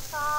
さい。